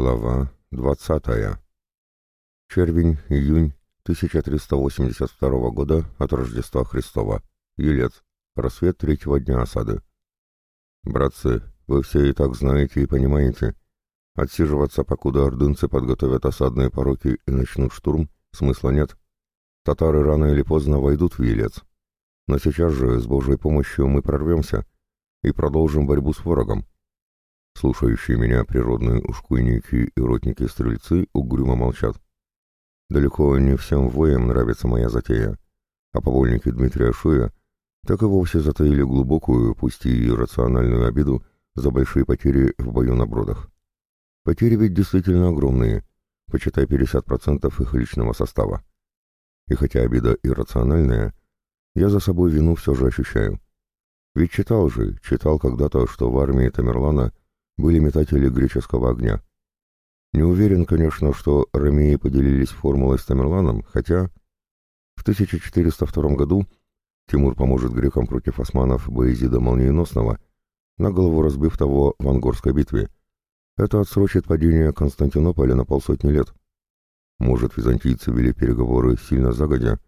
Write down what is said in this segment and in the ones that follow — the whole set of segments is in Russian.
Глава 20. Червень, июнь 1382 года от Рождества Христова. Елец. Рассвет третьего дня осады. Братцы, вы все и так знаете и понимаете. Отсиживаться, покуда ордынцы подготовят осадные пороки и начнут штурм, смысла нет. Татары рано или поздно войдут в Елец. Но сейчас же, с Божьей помощью, мы прорвемся и продолжим борьбу с ворогом. Слушающие меня природные ушкуйники и ротники-стрельцы угрюмо молчат. Далеко не всем воям нравится моя затея, а повольники Дмитрия Шуя так и вовсе затаили глубокую, пусть и иррациональную обиду за большие потери в бою на бродах. Потери ведь действительно огромные, почитай 50% их личного состава. И хотя обида иррациональная, я за собой вину все же ощущаю. Ведь читал же, читал когда-то, что в армии Тамерлана были метатели греческого огня. Не уверен, конечно, что ромеи поделились формулой с Тамерланом, хотя в 1402 году Тимур поможет грекам против османов Боязида Молниеносного, на голову разбив того в Ангорской битве. Это отсрочит падение Константинополя на полсотни лет. Может, византийцы вели переговоры сильно загодя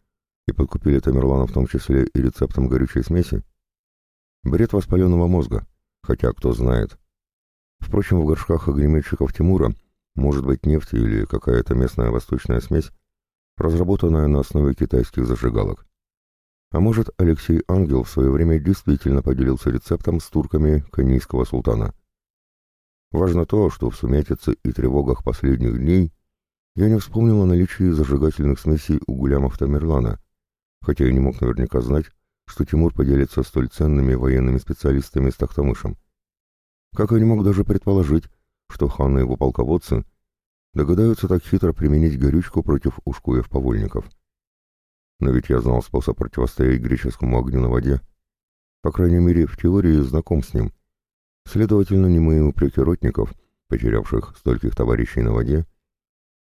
и подкупили Тамерлана в том числе и рецептом горючей смеси? Бред воспаленного мозга, хотя кто знает, Впрочем, в горшках огнеметчиков Тимура может быть нефть или какая-то местная восточная смесь, разработанная на основе китайских зажигалок. А может, Алексей Ангел в свое время действительно поделился рецептом с турками канийского султана. Важно то, что в сумятице и тревогах последних дней я не вспомнил о наличии зажигательных смесей у гулямов Тамерлана, хотя и не мог наверняка знать, что Тимур поделится столь ценными военными специалистами с Тахтамышем. Как я не мог даже предположить, что хан и его полководцы догадаются так хитро применить горючку против ушкуев-повольников. Но ведь я знал способ противостоять греческому огню на воде. По крайней мере, в теории знаком с ним. Следовательно, не мои упреки ротников, потерявших стольких товарищей на воде,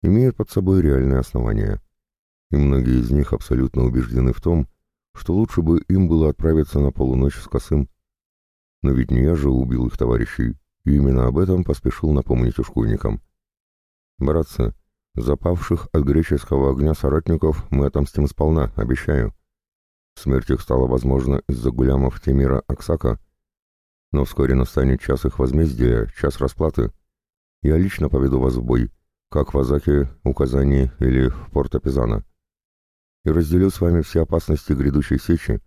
имеют под собой реальные основания. И многие из них абсолютно убеждены в том, что лучше бы им было отправиться на полуночь с косым, но ведь не я же убил их товарищей, и именно об этом поспешил напомнить ушкуйникам. «Братцы, запавших от греческого огня соратников мы отомстим сполна, обещаю. Смерть их стала возможна из-за гулямов Темира Аксака, но вскоре настанет час их возмездия, час расплаты. Я лично поведу вас в бой, как в Азаке, у Казани или в Порто-Пизано. И разделю с вами все опасности грядущей сечи,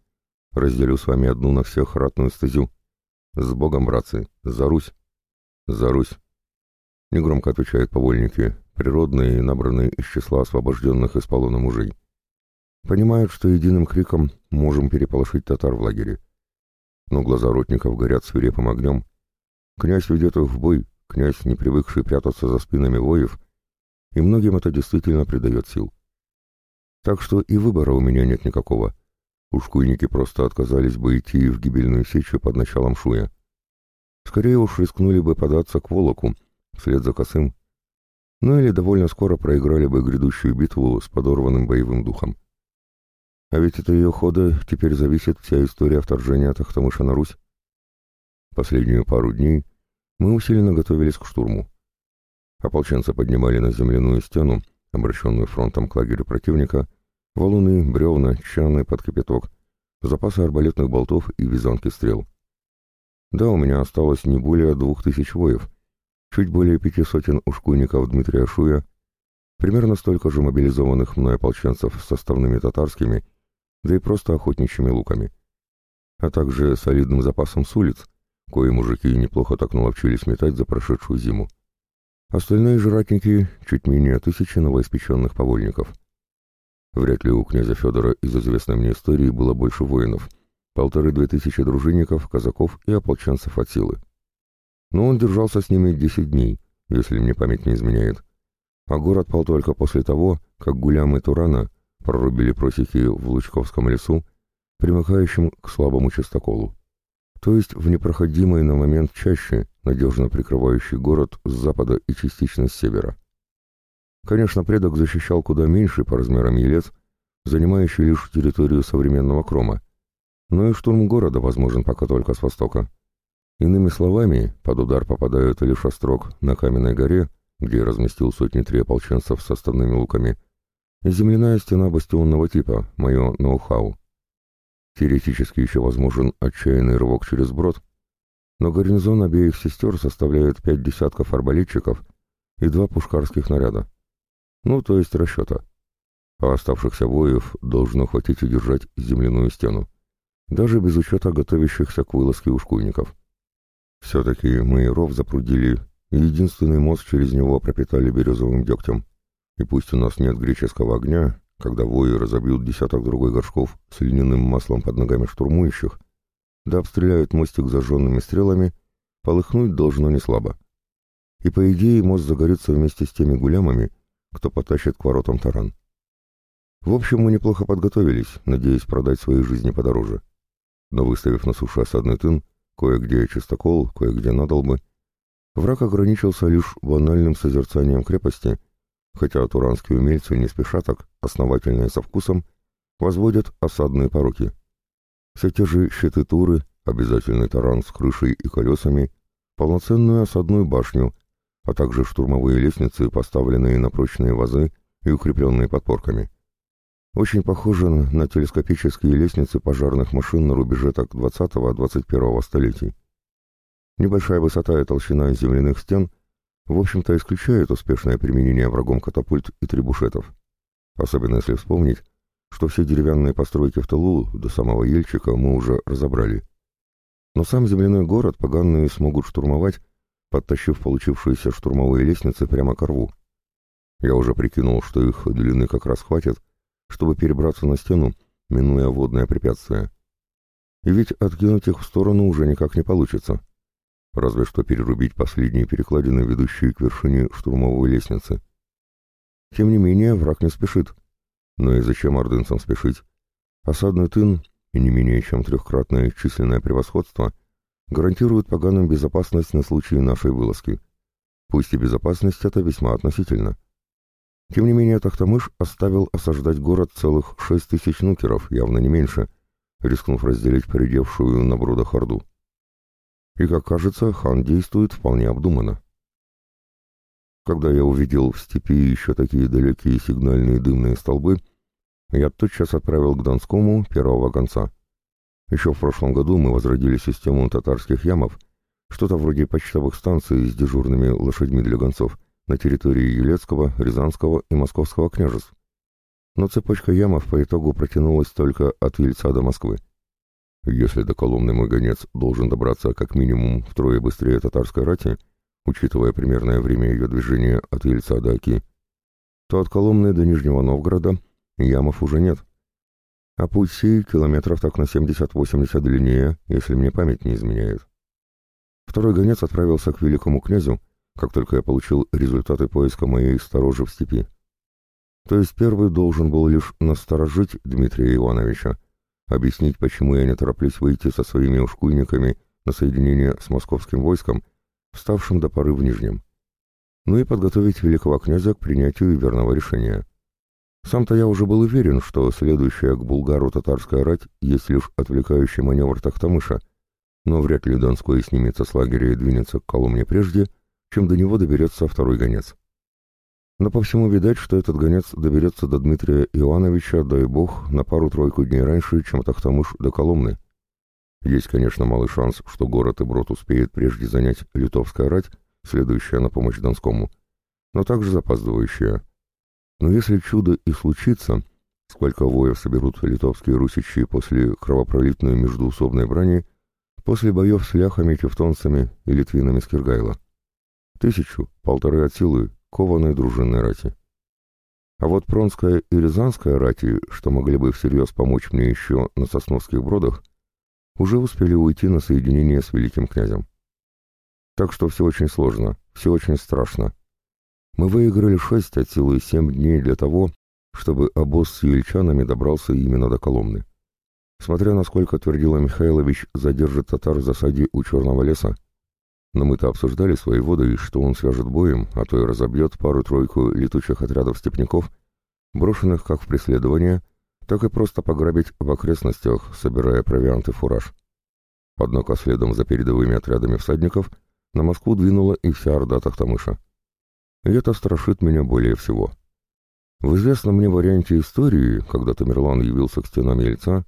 разделю с вами одну на всех ратную стезю. «С Богом, братцы! За Русь!» «За Русь!» Негромко отвечают повольники, природные, набранные из числа освобожденных из полона мужей. Понимают, что единым криком можем переполошить татар в лагере. Но глаза ротников горят свирепым огнем. Князь ведет их в бой, князь, не привыкший прятаться за спинами воев, и многим это действительно придает сил. Так что и выбора у меня нет никакого. Ушкуйники просто отказались бы идти в гибельную сечу под началом Шуя. Скорее уж рискнули бы податься к Волоку, вслед за Косым. Ну или довольно скоро проиграли бы грядущую битву с подорванным боевым духом. А ведь от ее хода теперь зависит вся история вторжения Тахтамыша на Русь. Последнюю пару дней мы усиленно готовились к штурму. Ополченцы поднимали на земляную стену, обращенную фронтом к лагерю противника, Валуны, бревна, чаны под кипяток, запасы арбалетных болтов и вязанки стрел. Да, у меня осталось не более двух тысяч воев, чуть более пяти сотен ушкуйников Дмитрия Шуя, примерно столько же мобилизованных мной ополченцев с составными татарскими, да и просто охотничьими луками, а также солидным запасом с улиц, кои мужики неплохо так наловчились метать за прошедшую зиму. Остальные же ратники — чуть менее тысячи новоиспеченных повольников — Вряд ли у князя Федора из известной мне истории было больше воинов, полторы-две тысячи дружинников, казаков и ополченцев от силы. Но он держался с ними десять дней, если мне память не изменяет. А город пал только после того, как Гулям и Турана прорубили просеки в Лучковском лесу, примыкающем к слабому частоколу. То есть в непроходимой на момент чаще, надежно прикрывающий город с запада и частично с севера. Конечно, предок защищал куда меньше по размерам елец, занимающий лишь территорию современного Крома. Но и штурм города возможен пока только с востока. Иными словами, под удар попадают лишь острог на Каменной горе где разместил сотни три ополченцев с составными луками, и земляная стена бастионного типа, мое ноу-хау. Теоретически еще возможен отчаянный рывок через брод, но гарнизон обеих сестер составляет пять десятков арбалетчиков и два пушкарских наряда. Ну, то есть расчета. А оставшихся воев должно хватить удержать земляную стену, даже без учета готовящихся к вылазке ушкуйников. Все-таки мы ров запрудили, и единственный мост через него пропитали березовым дегтем. И пусть у нас нет греческого огня, когда вои разобьют десяток другой горшков с льняным маслом под ногами штурмующих, да обстреляют мостик зажженными стрелами, полыхнуть должно не слабо. И по идее мост загорится вместе с теми гулямами, кто потащит к воротам таран. В общем, мы неплохо подготовились, надеясь продать свои жизни подороже. Но выставив на суше осадный тын, кое-где чистокол, кое-где надолбы, враг ограничился лишь банальным созерцанием крепости, хотя туранские умельцы не спеша так, основательно и со вкусом, возводят осадные пороки. Все те же щиты туры, обязательный таран с крышей и колесами, полноценную осадную башню, а также штурмовые лестницы, поставленные на прочные вазы и укрепленные подпорками. Очень похоже на телескопические лестницы пожарных машин на рубеже так 20-21 столетий. Небольшая высота и толщина земляных стен, в общем-то, исключает успешное применение врагом катапульт и трибушетов. Особенно если вспомнить, что все деревянные постройки в тылу до самого Ельчика мы уже разобрали. Но сам земляной город поганые смогут штурмовать, подтащив получившиеся штурмовые лестницы прямо к рву. Я уже прикинул, что их длины как раз хватит, чтобы перебраться на стену, минуя водное препятствие. И ведь откинуть их в сторону уже никак не получится. Разве что перерубить последние перекладины, ведущие к вершине штурмовой лестницы. Тем не менее, враг не спешит. Но и зачем ордынцам спешить? Осадный тын и не менее чем трехкратное численное превосходство гарантируют поганым безопасность на случай нашей вылазки. Пусть и безопасность это весьма относительно. Тем не менее, Тахтамыш оставил осаждать город целых шесть тысяч нукеров, явно не меньше, рискнув разделить поредевшую на бродах орду. И, как кажется, хан действует вполне обдуманно. Когда я увидел в степи еще такие далекие сигнальные дымные столбы, я тотчас отправил к Донскому первого конца. Еще в прошлом году мы возродили систему татарских ямов, что-то вроде почтовых станций с дежурными лошадьми для гонцов на территории Елецкого, Рязанского и Московского княжеств. Но цепочка ямов по итогу протянулась только от Ельца до Москвы. Если до Коломны мой гонец должен добраться как минимум втрое быстрее татарской рати, учитывая примерное время ее движения от Ельца до Оки, то от Коломны до Нижнего Новгорода ямов уже нет. А путь сей километров так на 70-80 длиннее, если мне память не изменяет. Второй гонец отправился к великому князю, как только я получил результаты поиска моей сторожи в степи. То есть первый должен был лишь насторожить Дмитрия Ивановича, объяснить, почему я не тороплюсь выйти со своими ушкуйниками на соединение с московским войском, вставшим до поры в Нижнем. Ну и подготовить великого князя к принятию верного решения. Сам-то я уже был уверен, что следующая к Булгару татарская рать есть лишь отвлекающий маневр Тахтамыша, но вряд ли Донской снимется с лагеря и двинется к Коломне прежде, чем до него доберется второй гонец. Но по всему видать, что этот гонец доберется до Дмитрия Ивановича, дай бог, на пару-тройку дней раньше, чем Тахтамыш до Коломны. Есть, конечно, малый шанс, что город и брод успеет прежде занять литовская рать, следующая на помощь Донскому, но также запаздывающая. Но если чудо и случится, сколько воев соберут литовские русичи после кровопролитной междуусобной брани, после боев с ляхами, тевтонцами и литвинами с Киргайла? Тысячу, полторы от силы, кованой дружинной рати. А вот Пронская и Рязанская рати, что могли бы всерьез помочь мне еще на Сосновских бродах, уже успели уйти на соединение с великим князем. Так что все очень сложно, все очень страшно. Мы выиграли шесть от силы семь дней для того, чтобы обоз с ельчанами добрался именно до Коломны. Смотря насколько Твердила Михайлович задержит татар в засаде у Черного леса, но мы-то обсуждали свои воды, что он свяжет боем, а то и разобьет пару-тройку летучих отрядов степняков, брошенных как в преследование, так и просто пограбить в окрестностях, собирая провиант и фураж. Однако следом за передовыми отрядами всадников на Москву двинула и вся орда Тахтамыша. И это страшит меня более всего. В известном мне варианте истории, когда Тамерлан явился к стенам Ельца,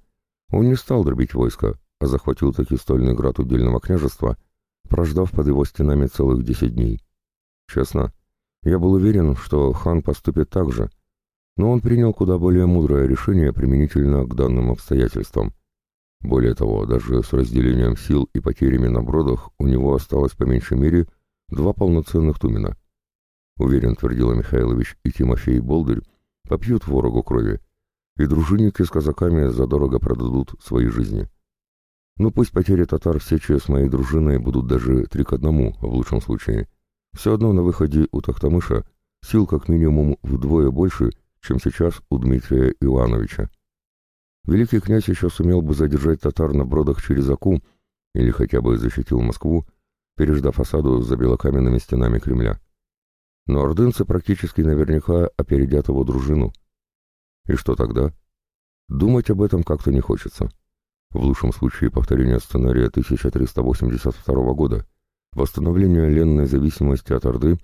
он не стал дробить войско, а захватил таки стольный град удельного княжества, прождав под его стенами целых десять дней. Честно, я был уверен, что хан поступит так же, но он принял куда более мудрое решение применительно к данным обстоятельствам. Более того, даже с разделением сил и потерями на бродах у него осталось по меньшей мере два полноценных тумена. Уверен, твердила Михайлович и Тимофей Болдырь, попьют ворогу крови, и дружинники с казаками задорого продадут свои жизни. Ну пусть потери татар в сече с моей дружиной будут даже три к одному, в лучшем случае. Все одно на выходе у Тахтамыша сил как минимум вдвое больше, чем сейчас у Дмитрия Ивановича. Великий князь еще сумел бы задержать татар на бродах через Аку или хотя бы защитил Москву, переждав осаду за белокаменными стенами Кремля. Но ордынцы практически наверняка опередят его дружину. И что тогда? Думать об этом как-то не хочется. В лучшем случае повторение сценария 1382 года, восстановление ленной зависимости от Орды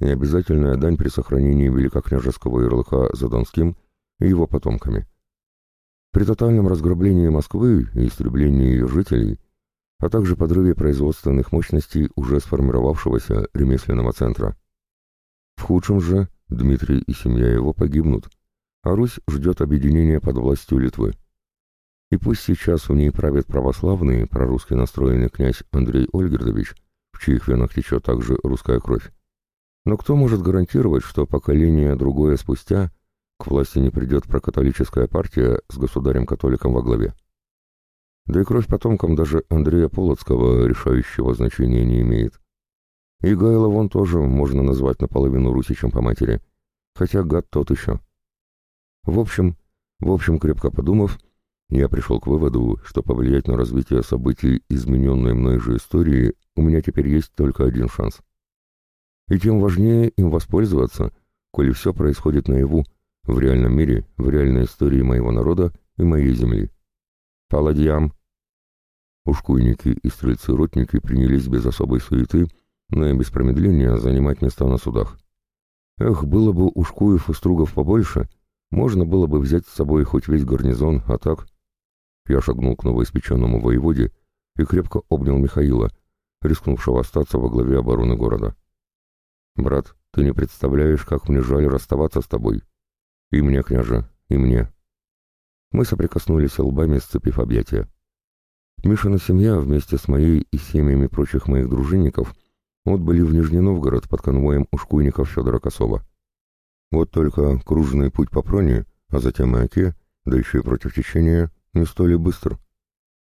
и обязательная дань при сохранении великокняжеского ярлыка за Донским и его потомками. При тотальном разграблении Москвы и истреблении ее жителей, а также подрыве производственных мощностей уже сформировавшегося ремесленного центра. Худшем же Дмитрий и семья его погибнут, а Русь ждет объединения под властью Литвы. И пусть сейчас в ней правит православный, прорусский настроенный князь Андрей Ольгердович, в чьих венах течет также русская кровь. Но кто может гарантировать, что поколение другое спустя к власти не придет прокатолическая партия с государем-католиком во главе? Да и кровь потомкам даже Андрея Полоцкого решающего значения не имеет. И Гайла вон тоже можно назвать наполовину русичем по матери, хотя гад тот еще. В общем, в общем, крепко подумав, я пришел к выводу, что повлиять на развитие событий измененной мной же истории у меня теперь есть только один шанс — и тем важнее им воспользоваться, коли все происходит наяву, в реальном мире, в реальной истории моего народа и моей земли. Паладьям! Ушкуйники и стрельцы-ротники принялись без особой суеты, но и без промедления занимать места на судах. Эх, было бы ушкуев и стругов побольше, можно было бы взять с собой хоть весь гарнизон, а так... Я шагнул к новоиспеченному воеводе и крепко обнял Михаила, рискнувшего остаться во главе обороны города. «Брат, ты не представляешь, как мне жаль расставаться с тобой. И мне, княже, и мне». Мы соприкоснулись лбами, сцепив объятия. Мишина семья вместе с моей и семьями прочих моих дружинников отбыли в Нижний Новгород под конвоем ушкуйников Федора Косова. Вот только кружный путь по Проне, а затем и Оке, да еще и против течения, не столь быстр.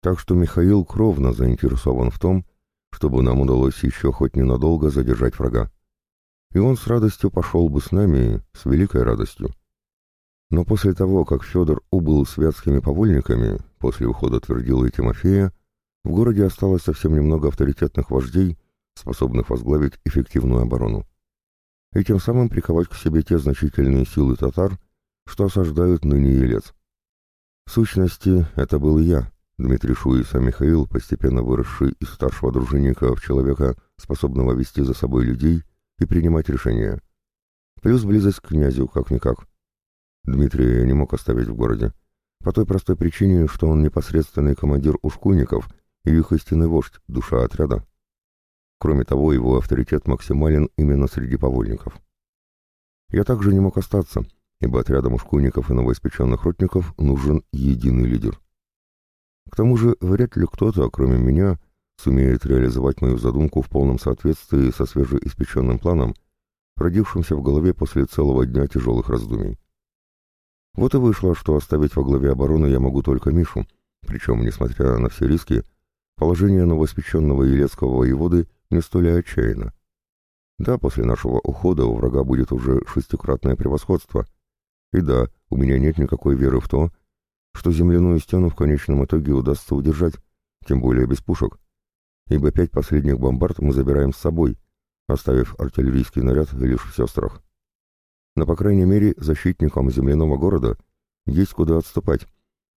Так что Михаил кровно заинтересован в том, чтобы нам удалось еще хоть ненадолго задержать врага и он с радостью пошел бы с нами, с великой радостью. Но после того, как Федор убыл с вятскими повольниками, после ухода Твердила и Тимофея, в городе осталось совсем немного авторитетных вождей, способных возглавить эффективную оборону, и тем самым приковать к себе те значительные силы татар, что осаждают ныне Елец. В сущности, это был я, Дмитрий Шуиса Михаил, постепенно выросший из старшего дружинника в человека, способного вести за собой людей и принимать решения. Плюс близость к князю, как-никак. Дмитрия не мог оставить в городе. По той простой причине, что он непосредственный командир ушкуйников и их истинный вождь, душа отряда. Кроме того, его авторитет максимален именно среди повольников. Я также не мог остаться, ибо отрядом ушкуйников и новоиспеченных ротников нужен единый лидер. К тому же, вряд ли кто-то, кроме меня, сумеет реализовать мою задумку в полном соответствии со свежеиспеченным планом, родившимся в голове после целого дня тяжелых раздумий. Вот и вышло, что оставить во главе обороны я могу только Мишу, причем, несмотря на все риски, положение новоспеченного елецкого воеводы не столь отчаянно. Да, после нашего ухода у врага будет уже шестикратное превосходство. И да, у меня нет никакой веры в то, что земляную стену в конечном итоге удастся удержать, тем более без пушек ибо пять последних бомбард мы забираем с собой, оставив артиллерийский наряд лишь в сестрах. Но, по крайней мере, защитникам земляного города есть куда отступать,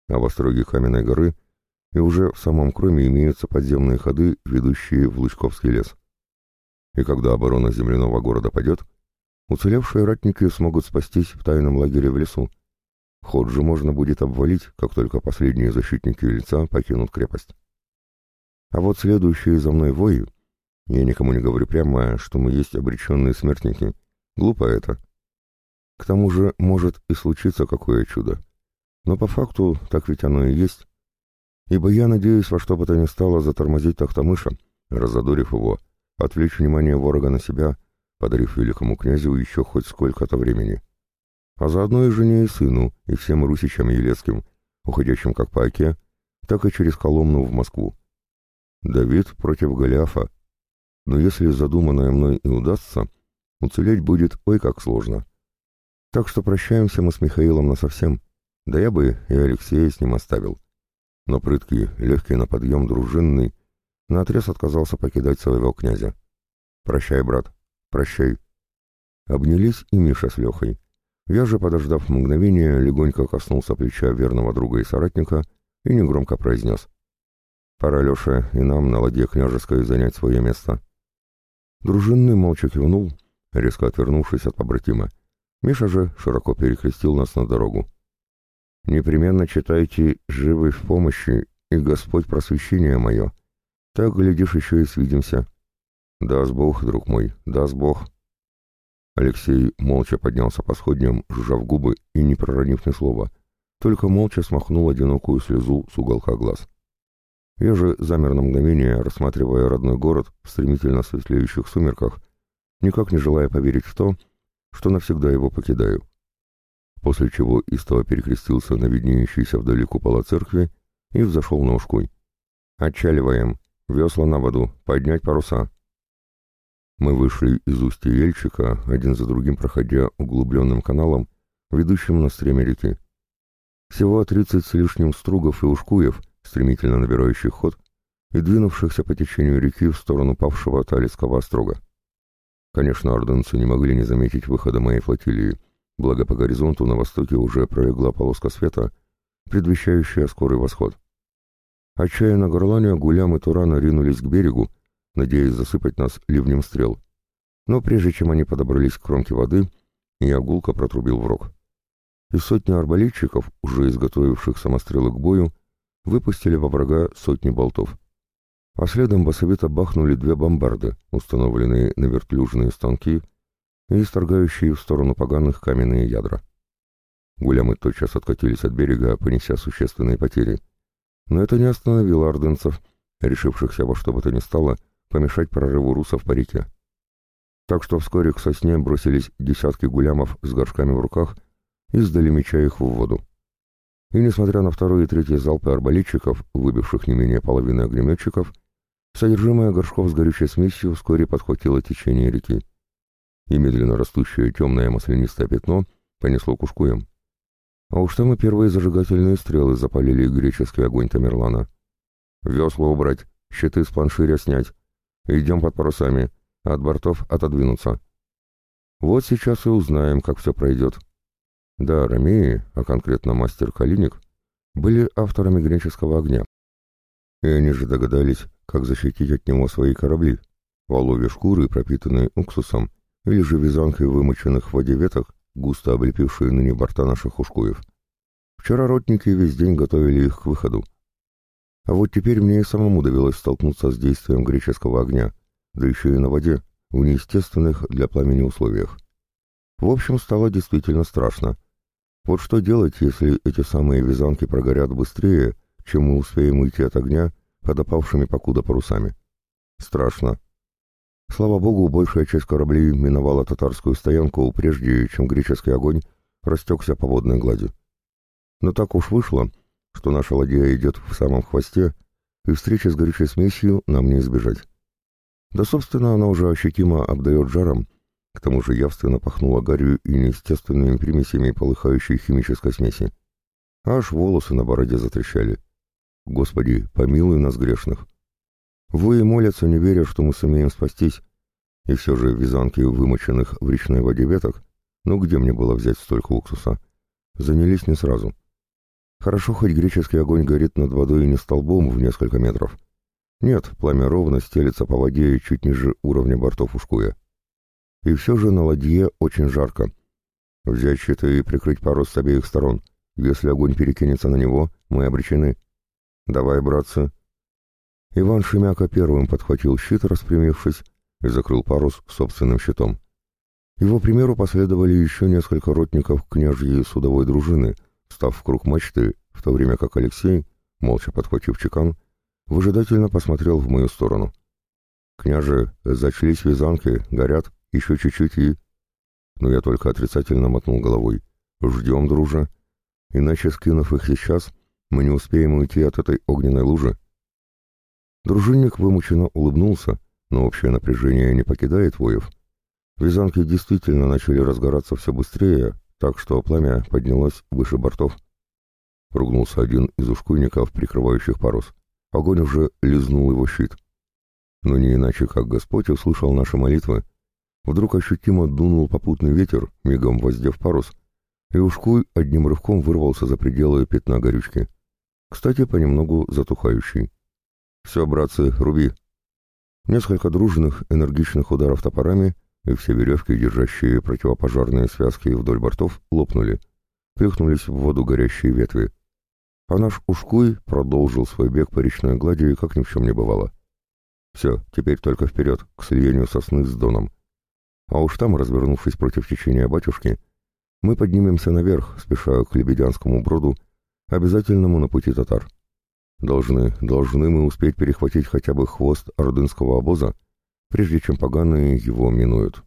а в остроге Каменной горы и уже в самом Кроме имеются подземные ходы, ведущие в Лучковский лес. И когда оборона земляного города падет, Уцелевшие ратники смогут спастись в тайном лагере в лесу. Ход же можно будет обвалить, как только последние защитники лица покинут крепость. А вот следующие за мной вои, я никому не говорю прямо, что мы есть обреченные смертники, глупо это. К тому же может и случиться какое чудо. Но по факту так ведь оно и есть. Ибо я надеюсь во что бы то ни стало затормозить Тахтамыша, разодорив его, отвлечь внимание ворога на себя, подарив великому князю еще хоть сколько-то времени. А заодно и жене, и сыну, и всем русичам елецким, уходящим как по оке, так и через Коломну в Москву. Давид против Голиафа. Но если задуманное мной и удастся, уцелеть будет ой как сложно. Так что прощаемся мы с Михаилом насовсем, да я бы и Алексея с ним оставил. Но прыткий, легкий на подъем дружинный, наотрез отказался покидать своего князя. «Прощай, брат, прощай». Обнялись и Миша с Лехой. Я же, подождав мгновение, легонько коснулся плеча верного друга и соратника и негромко произнес. «Пора, Леша, и нам на ладье княжеской занять свое место». Дружинный молча кивнул, резко отвернувшись от побратима. Миша же широко перекрестил нас на дорогу. «Непременно читайте «Живый в помощи» и «Господь просвещение мое». Так, глядишь, еще и свидимся. Даст Бог, друг мой, даст Бог». Алексей молча поднялся по сходням, сжав губы и не проронив ни слова, только молча смахнул одинокую слезу с уголка глаз. Я же замер на мгновение, рассматривая родной город в стремительно светлеющих сумерках, никак не желая поверить в то, что навсегда его покидаю. После чего истово перекрестился на виднеющийся вдали купола церкви и взошел на ушкуй. «Отчаливаем! Весла на воду! Поднять паруса!» Мы вышли из устья Ельчика, один за другим проходя углубленным каналом, ведущим на стреме реки. Всего тридцать с лишним стругов и ушкуев, стремительно набирающих ход, и двинувшихся по течению реки в сторону павшего Талицкого острога. Конечно, орденцы не могли не заметить выхода моей флотилии, благо по горизонту на востоке уже пролегла полоска света, предвещающая скорый восход. Отчаянно горланя Гулям и Турана ринулись к берегу, надеясь засыпать нас ливнем стрел. Но прежде чем они подобрались к кромке воды, я гулко протрубил в рог. И сотни арбалетчиков, уже изготовивших самострелы к бою, выпустили во врага сотни болтов. А следом басовито бахнули две бомбарды, установленные на вертлюжные станки и исторгающие в сторону поганых каменные ядра. Гулямы тотчас откатились от берега, понеся существенные потери. Но это не остановило орденцев, решившихся во что бы то ни стало помешать прорыву русов по реке. Так что вскоре к сосне бросились десятки гулямов с горшками в руках и сдали меча их в воду. И несмотря на второй и третий залпы арбалетчиков, выбивших не менее половины огнеметчиков, содержимое горшков с горючей смесью вскоре подхватило течение реки. И медленно растущее темное маслянистое пятно понесло к ушкуям. А уж там и первые зажигательные стрелы запалили греческий огонь Тамерлана. «Весла убрать, щиты с планширя снять. Идем под парусами, от бортов отодвинуться». Вот сейчас и узнаем, как все пройдет. Да, ромеи, а конкретно мастер Калиник, были авторами греческого огня. И они же догадались, как защитить от него свои корабли, воловья шкуры, пропитанные уксусом, или же вязанкой вымоченных в воде веток, густо облепившие ныне борта наших ушкуев. Вчера ротники весь день готовили их к выходу. А вот теперь мне и самому довелось столкнуться с действием греческого огня, да еще и на воде, в неестественных для пламени условиях. В общем, стало действительно страшно. Вот что делать, если эти самые вязанки прогорят быстрее, чем мы успеем уйти от огня под опавшими покуда парусами? Страшно. Слава богу, большая часть кораблей миновала татарскую стоянку прежде, чем греческий огонь растекся по водной глади. Но так уж вышло, что наша ладья идет в самом хвосте, и встречи с горючей смесью нам не избежать. Да, собственно, она уже ощутимо обдает жаром, к тому же явственно пахнуло гарью и неестественными примесями полыхающей химической смеси. Аж волосы на бороде затрещали. Господи, помилуй нас грешных. Вы и молятся, не веря, что мы сумеем спастись. И все же вязанки, вымоченных в речной воде веток, ну где мне было взять столько уксуса, занялись не сразу. Хорошо, хоть греческий огонь горит над водой не столбом в несколько метров. Нет, пламя ровно стелется по воде чуть ниже уровня бортов ушкуя. И все же на ладье очень жарко. Взять щиты и прикрыть парус с обеих сторон. Если огонь перекинется на него, мы обречены. Давай, братцы. Иван Шемяка первым подхватил щит, распрямившись, и закрыл парус собственным щитом. Его примеру последовали еще несколько ротников княжьей судовой дружины, став в круг мачты, в то время как Алексей, молча подхватив чекан, выжидательно посмотрел в мою сторону. «Княже, зачлись вязанки, горят, еще чуть-чуть и...» Но я только отрицательно мотнул головой. «Ждем, дружа, иначе, скинув их сейчас, мы не успеем уйти от этой огненной лужи». Дружинник вымученно улыбнулся, но общее напряжение не покидает воев. Вязанки действительно начали разгораться все быстрее, так что пламя поднялось выше бортов. Ругнулся один из ушкуйников, прикрывающих парус. Огонь уже лизнул его щит. Но не иначе, как Господь услышал наши молитвы. Вдруг ощутимо дунул попутный ветер, мигом воздев парус, и ушкуй одним рывком вырвался за пределы пятна горючки. Кстати, понемногу затухающий. «Все, братцы, руби!» Несколько дружных, энергичных ударов топорами, и все веревки, держащие противопожарные связки вдоль бортов, лопнули. Плюхнулись в воду горящие ветви. А наш ушкуй продолжил свой бег по речной глади, как ни в чем не бывало. Все, теперь только вперед, к слиянию сосны с Доном. А уж там, развернувшись против течения батюшки, мы поднимемся наверх, спеша к Лебедянскому броду, обязательному на пути татар. Должны, должны мы успеть перехватить хотя бы хвост ордынского обоза, прежде чем поганые его минуют.